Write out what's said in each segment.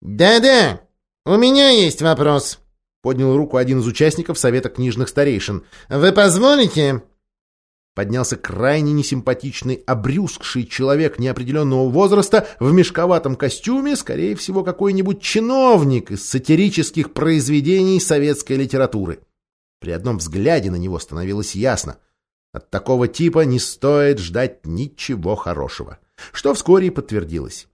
«Да-да, у меня есть вопрос», — поднял руку один из участников Совета книжных старейшин. «Вы позволите?» Поднялся крайне несимпатичный, обрюзгший человек неопределенного возраста в мешковатом костюме, скорее всего, какой-нибудь чиновник из сатирических произведений советской литературы. При одном взгляде на него становилось ясно. От такого типа не стоит ждать ничего хорошего, что вскоре и подтвердилось.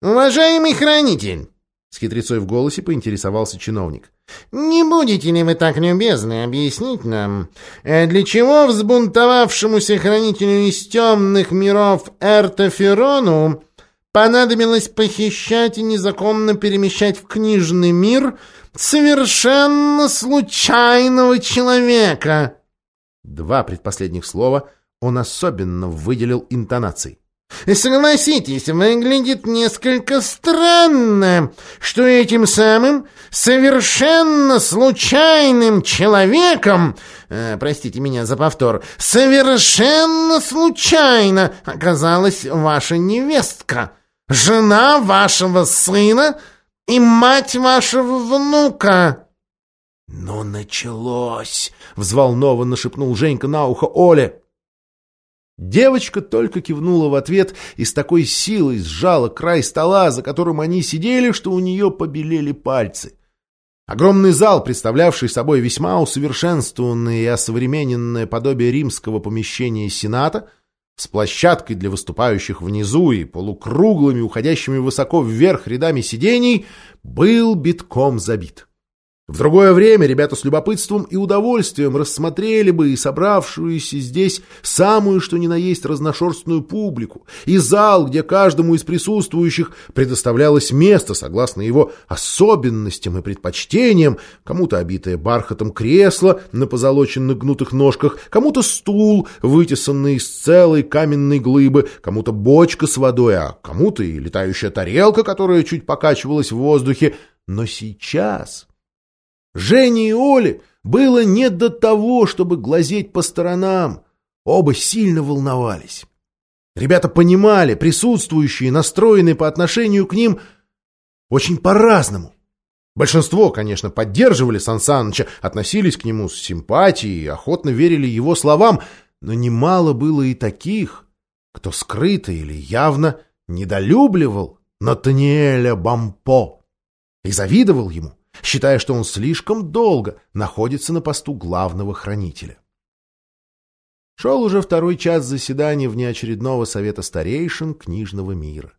«Уважаемый хранитель!» — с хитрецой в голосе поинтересовался чиновник. «Не будете ли вы так любезны объяснить нам, э, для чего взбунтовавшемуся хранителю из темных миров Эртоферону понадобилось похищать и незаконно перемещать в книжный мир совершенно случайного человека?» Два предпоследних слова он особенно выделил интонацией. Согласитесь, выглядит несколько странно, что этим самым совершенно случайным человеком, э, простите меня за повтор, совершенно случайно оказалась ваша невестка, жена вашего сына и мать вашего внука. «Ну, началось!» — взволнованно шепнул Женька на ухо Оле. Девочка только кивнула в ответ и с такой силой сжала край стола, за которым они сидели, что у нее побелели пальцы. Огромный зал, представлявший собой весьма усовершенствованное и осовремененное подобие римского помещения Сената, с площадкой для выступающих внизу и полукруглыми, уходящими высоко вверх рядами сидений, был битком забит. В другое время ребята с любопытством и удовольствием рассмотрели бы и собравшуюся здесь самую что ни на есть разношерстную публику, и зал, где каждому из присутствующих предоставлялось место согласно его особенностям и предпочтениям, кому-то обитое бархатом кресло на позолоченных гнутых ножках, кому-то стул, вытесанный из целой каменной глыбы, кому-то бочка с водой, а кому-то и летающая тарелка, которая чуть покачивалась в воздухе. Но сейчас... Жене и Оле было не до того, чтобы глазеть по сторонам. Оба сильно волновались. Ребята понимали, присутствующие, настроенные по отношению к ним очень по-разному. Большинство, конечно, поддерживали Сан Саныча, относились к нему с симпатией охотно верили его словам, но немало было и таких, кто скрыто или явно недолюбливал Натаниэля Бампо и завидовал ему считая, что он слишком долго находится на посту главного хранителя. Шел уже второй час заседания внеочередного совета старейшин книжного мира.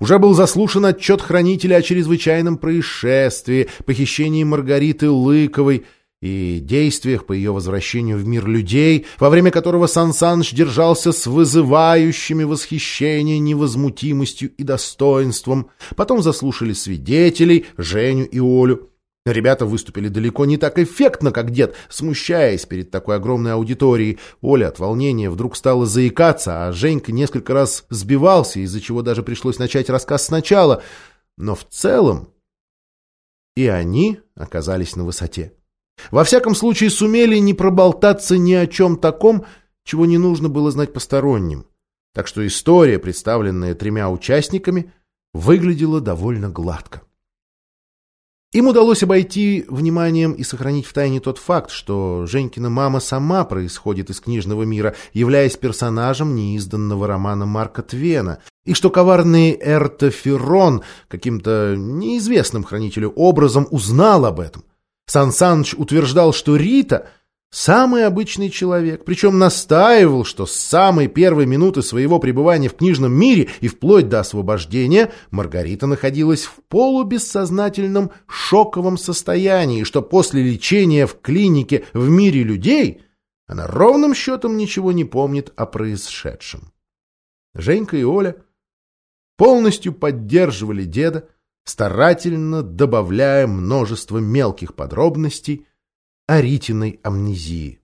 Уже был заслушан отчет хранителя о чрезвычайном происшествии, похищении Маргариты Лыковой и действиях по ее возвращению в мир людей, во время которого Сан Саныч держался с вызывающими восхищение невозмутимостью и достоинством. Потом заслушали свидетелей, Женю и Олю. Ребята выступили далеко не так эффектно, как дед, смущаясь перед такой огромной аудиторией. Оля от волнения вдруг стала заикаться, а Женька несколько раз сбивался, из-за чего даже пришлось начать рассказ сначала. Но в целом и они оказались на высоте. Во всяком случае сумели не проболтаться ни о чем таком, чего не нужно было знать посторонним. Так что история, представленная тремя участниками, выглядела довольно гладко. Им удалось обойти вниманием и сохранить в тайне тот факт, что Женькина мама сама происходит из книжного мира, являясь персонажем неизданного романа Марка Твена, и что коварный Эртоферон каким-то неизвестным хранителю образом узнал об этом. Сан Саныч утверждал, что Рита Самый обычный человек, причем настаивал, что с самой первой минуты своего пребывания в книжном мире и вплоть до освобождения Маргарита находилась в полубессознательном шоковом состоянии, что после лечения в клинике в мире людей она ровным счетом ничего не помнит о происшедшем. Женька и Оля полностью поддерживали деда, старательно добавляя множество мелких подробностей, о амнезии.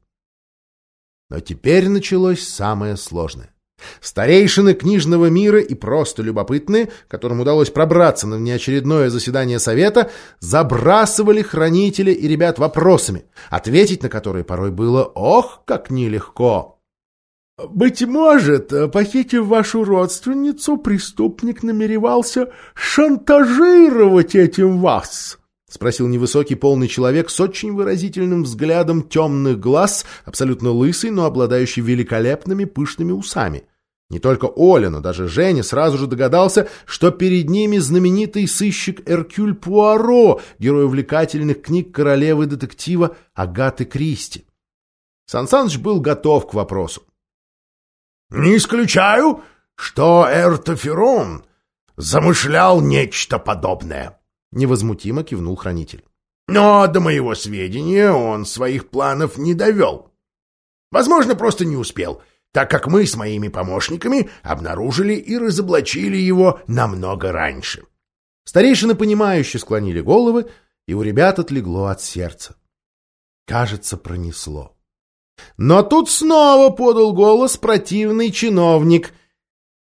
Но теперь началось самое сложное. Старейшины книжного мира и просто любопытные, которым удалось пробраться на внеочередное заседание совета, забрасывали хранителя и ребят вопросами, ответить на которые порой было ох, как нелегко. Быть может, похитив вашу родственницу, преступник намеревался шантажировать этим вас? — спросил невысокий полный человек с очень выразительным взглядом темных глаз, абсолютно лысый, но обладающий великолепными пышными усами. Не только Оля, но даже Женя сразу же догадался, что перед ними знаменитый сыщик Эркюль Пуаро, герой увлекательных книг королевы детектива Агаты Кристи. Сан Саныч был готов к вопросу. Не исключаю, что Эртоферон замышлял нечто подобное. Невозмутимо кивнул хранитель. Но до моего сведения он своих планов не довел. Возможно, просто не успел, так как мы с моими помощниками обнаружили и разоблачили его намного раньше. Старейшины, понимающе склонили головы, и у ребят отлегло от сердца. Кажется, пронесло. Но тут снова подал голос противный чиновник.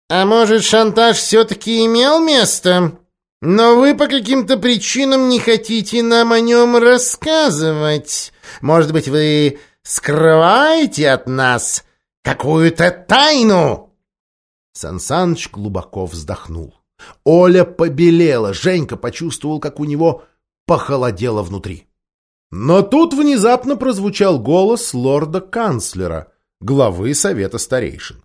«А может, шантаж все-таки имел место? Но вы по каким-то причинам не хотите нам о нем рассказывать. Может быть, вы скрываете от нас какую-то тайну?» Сансаныч глубоко вздохнул. Оля побелела, Женька почувствовал, как у него похолодело внутри. Но тут внезапно прозвучал голос лорда-канцлера, главы Совета Старейшин.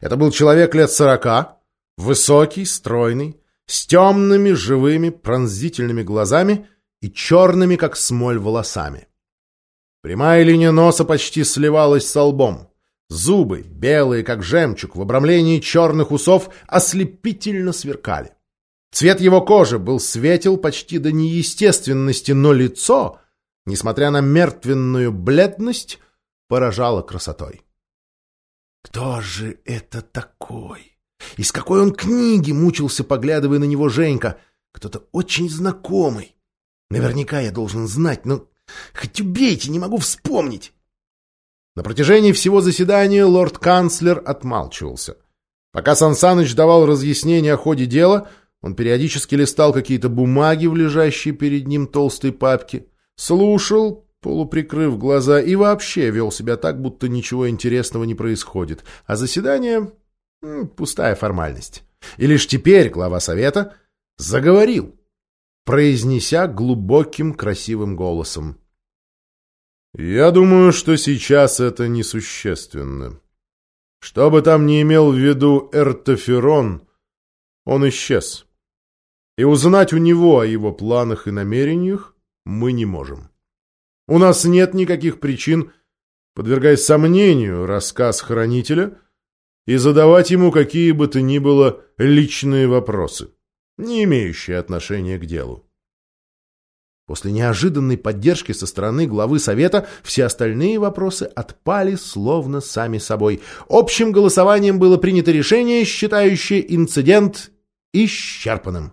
Это был человек лет сорока, высокий, стройный, с темными, живыми, пронзительными глазами и черными, как смоль, волосами. Прямая линия носа почти сливалась с лбом. Зубы, белые, как жемчуг, в обрамлении черных усов, ослепительно сверкали. Цвет его кожи был светел почти до неестественности, но лицо несмотря на мертвенную бледность, поражала красотой. «Кто же это такой? Из какой он книги?» — мучился, поглядывая на него Женька. «Кто-то очень знакомый. Наверняка я должен знать, но хоть убейте, не могу вспомнить». На протяжении всего заседания лорд-канцлер отмалчивался. Пока Сансаныч давал разъяснение о ходе дела, он периодически листал какие-то бумаги в лежащей перед ним толстой папке — Слушал, полуприкрыв глаза, и вообще вел себя так, будто ничего интересного не происходит. А заседание — пустая формальность. И лишь теперь глава совета заговорил, произнеся глубоким красивым голосом. «Я думаю, что сейчас это несущественно. Что бы там ни имел в виду Эртоферон, он исчез. И узнать у него о его планах и намерениях мы не можем. У нас нет никаких причин подвергать сомнению рассказ хранителя и задавать ему какие бы то ни было личные вопросы, не имеющие отношения к делу. После неожиданной поддержки со стороны главы совета все остальные вопросы отпали словно сами собой. Общим голосованием было принято решение, считающее инцидент исчерпанным.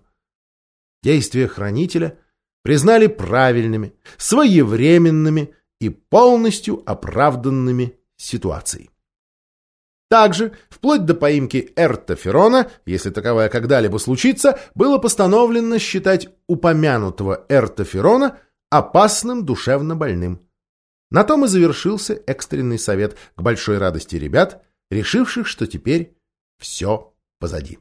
Действия хранителя признали правильными, своевременными и полностью оправданными ситуацией. Также, вплоть до поимки эртоферона, если таковая когда-либо случится, было постановлено считать упомянутого эртоферона опасным душевно больным. На том и завершился экстренный совет к большой радости ребят, решивших, что теперь все позади.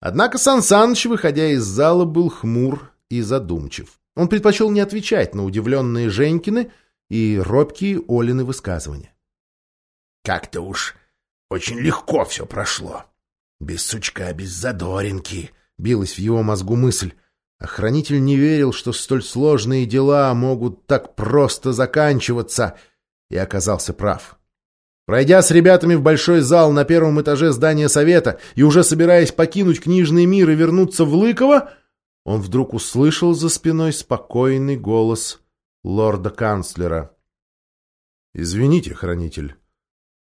Однако Сан Саныч, выходя из зала, был хмур и задумчив. Он предпочел не отвечать на удивленные Женькины и робкие Олины высказывания. «Как-то уж очень легко все прошло. Без сучка, без задоринки», — билась в его мозгу мысль. Охранитель не верил, что столь сложные дела могут так просто заканчиваться, и оказался прав. Пройдя с ребятами в большой зал на первом этаже здания совета и уже собираясь покинуть книжный мир и вернуться в Лыково, он вдруг услышал за спиной спокойный голос лорда-канцлера. «Извините, хранитель,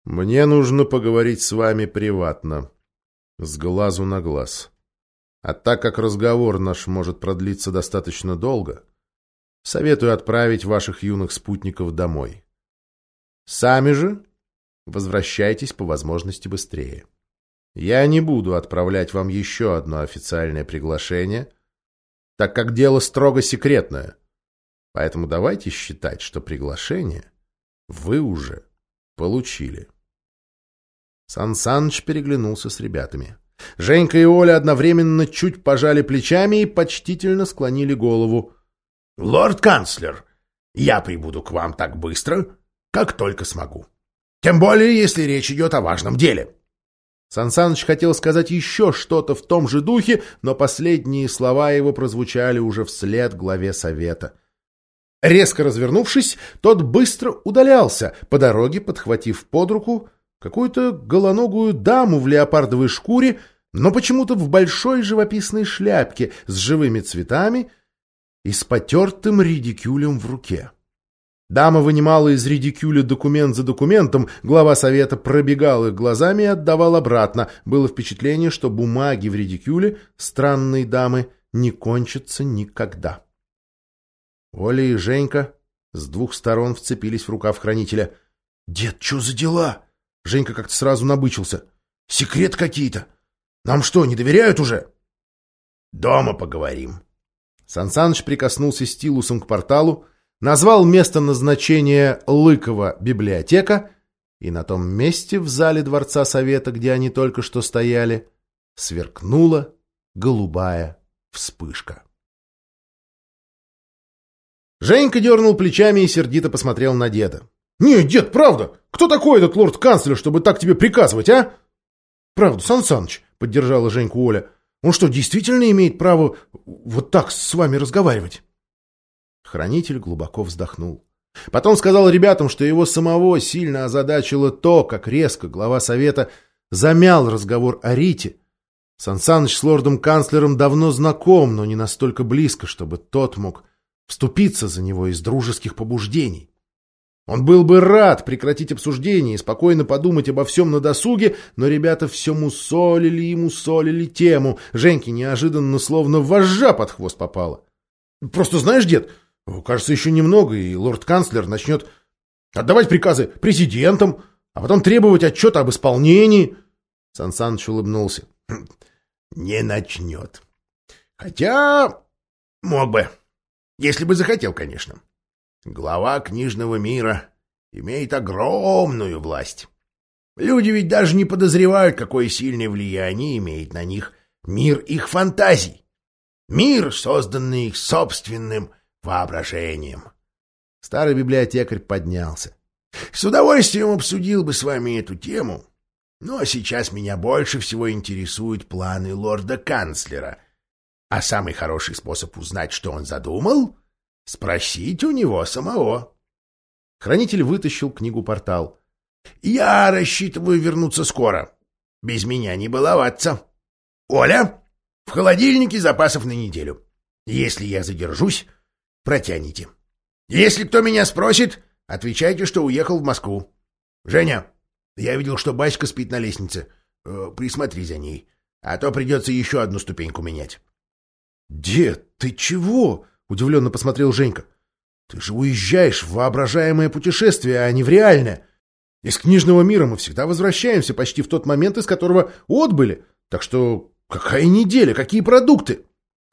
мне нужно поговорить с вами приватно, с глазу на глаз. А так как разговор наш может продлиться достаточно долго, советую отправить ваших юных спутников домой. Сами же возвращайтесь по возможности быстрее. Я не буду отправлять вам еще одно официальное приглашение — так как дело строго секретное. Поэтому давайте считать, что приглашение вы уже получили. Сан Саныч переглянулся с ребятами. Женька и Оля одновременно чуть пожали плечами и почтительно склонили голову. — Лорд-канцлер, я прибуду к вам так быстро, как только смогу. Тем более, если речь идет о важном деле. Сансаныч хотел сказать еще что-то в том же духе, но последние слова его прозвучали уже вслед главе совета. Резко развернувшись, тот быстро удалялся, по дороге подхватив под руку какую-то голоногую даму в леопардовой шкуре, но почему-то в большой живописной шляпке с живыми цветами и с потертым редикюлем в руке. Дама вынимала из редикюля документ за документом, глава совета пробегал их глазами и отдавал обратно. Было впечатление, что бумаги в редикюле странной дамы не кончатся никогда. Оля и Женька с двух сторон вцепились в рукав хранителя. «Дед, что за дела?» Женька как-то сразу набычился. «Секрет какие-то. Нам что, не доверяют уже?» «Дома поговорим». Сансаныч прикоснулся стилусом к порталу, назвал место назначения Лыкова библиотека, и на том месте в зале Дворца Совета, где они только что стояли, сверкнула голубая вспышка. Женька дернул плечами и сердито посмотрел на деда. «Не, дед, правда! Кто такой этот лорд-канцлер, чтобы так тебе приказывать, а?» «Правда, Сан Саныч», — поддержала Женьку Оля. «Он что, действительно имеет право вот так с вами разговаривать?» Хранитель глубоко вздохнул. Потом сказал ребятам, что его самого сильно озадачило то, как резко глава совета замял разговор о Рите. Сансаныч с лордом-канцлером давно знаком, но не настолько близко, чтобы тот мог вступиться за него из дружеских побуждений. Он был бы рад прекратить обсуждение и спокойно подумать обо всем на досуге, но ребята все мусолили и мусолили тему. Женьке неожиданно словно вожжа под хвост попала. Просто знаешь, дед, Кажется, еще немного, и лорд-канцлер начнет отдавать приказы президентам, а потом требовать отчета об исполнении. Сан Саныч улыбнулся. Хм, не начнет. Хотя мог бы, если бы захотел, конечно. Глава книжного мира имеет огромную власть. Люди ведь даже не подозревают, какое сильное влияние имеет на них мир их фантазий. Мир, созданный их собственным воображением. Старый библиотекарь поднялся. С удовольствием обсудил бы с вами эту тему, но сейчас меня больше всего интересуют планы лорда-канцлера. А самый хороший способ узнать, что он задумал — спросить у него самого. Хранитель вытащил книгу-портал. «Я рассчитываю вернуться скоро. Без меня не баловаться. Оля, в холодильнике запасов на неделю. Если я задержусь, протянете. Если кто меня спросит, отвечайте, что уехал в Москву. Женя, я видел, что Баська спит на лестнице. Э, присмотри за ней, а то придется еще одну ступеньку менять. — Дед, ты чего? — удивленно посмотрел Женька. — Ты же уезжаешь в воображаемое путешествие, а не в реальное. Из книжного мира мы всегда возвращаемся почти в тот момент, из которого отбыли. Так что какая неделя, какие продукты?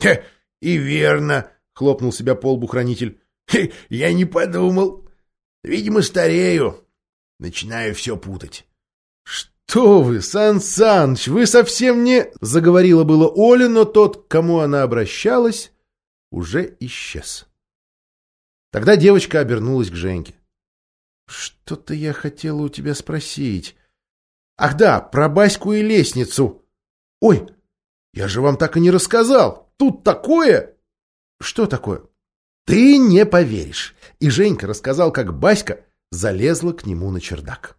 — И верно, хлопнул себя по лбу хранитель. «Я не подумал. Видимо, старею. Начинаю все путать». «Что вы, Сан Саныч, вы совсем не...» Заговорила было Оля, но тот, к кому она обращалась, уже исчез. Тогда девочка обернулась к Женьке. «Что-то я хотела у тебя спросить. Ах да, про Баську и лестницу. Ой, я же вам так и не рассказал. Тут такое!» Что такое? Ты не поверишь. И Женька рассказал, как Баська залезла к нему на чердак.